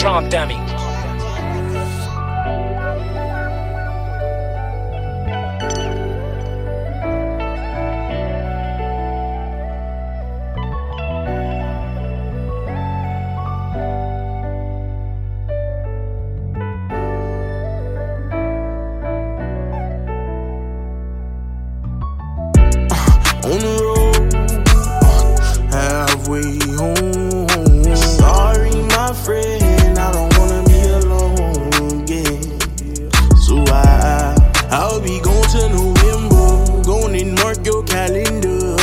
Drum dummy. I'll be going to November, going and mark your calendar.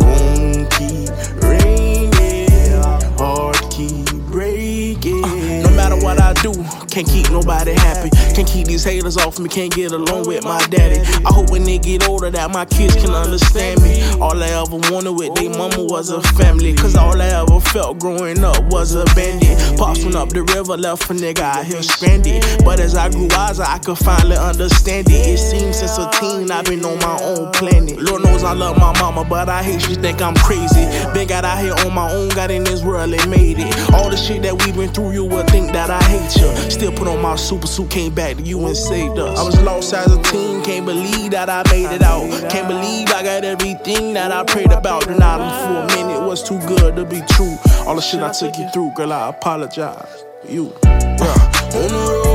Phone keep ringing, heart keep breaking. No matter what I do, can't keep nobody happy. Can't keep these haters off me, can't get along with my daddy. I hope when they get older that my kids can understand me. Ever wanted with they mama was a family. Cause all I ever felt growing up was a bandit. Pops went up the river, left a nigga out here stranded. But as I grew wiser, I could finally understand it. It seems since a teen I've been on my own planet. Lord knows I love my mama, but I hate she think I'm crazy. Been got out here on my own, got in this world and made it. All the shit that we've been through, you would think that I hate you. Still put on my super suit, came back to you and saved us. I was lost as a teen, can't believe that I made it out. Can't believe I got everything that I prayed about. Denied them for a minute, was too good to be true. All the shit I took you through, girl, I apologize. You, yeah. On the road,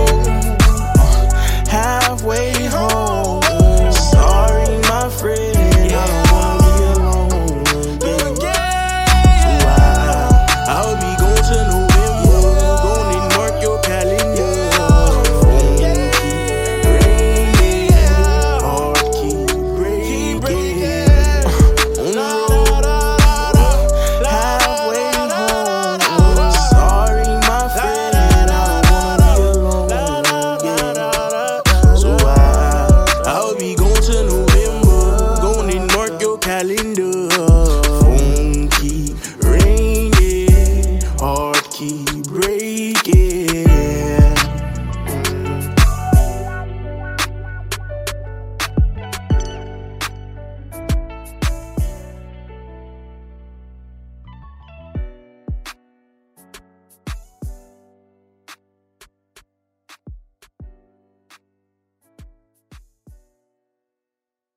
aqui.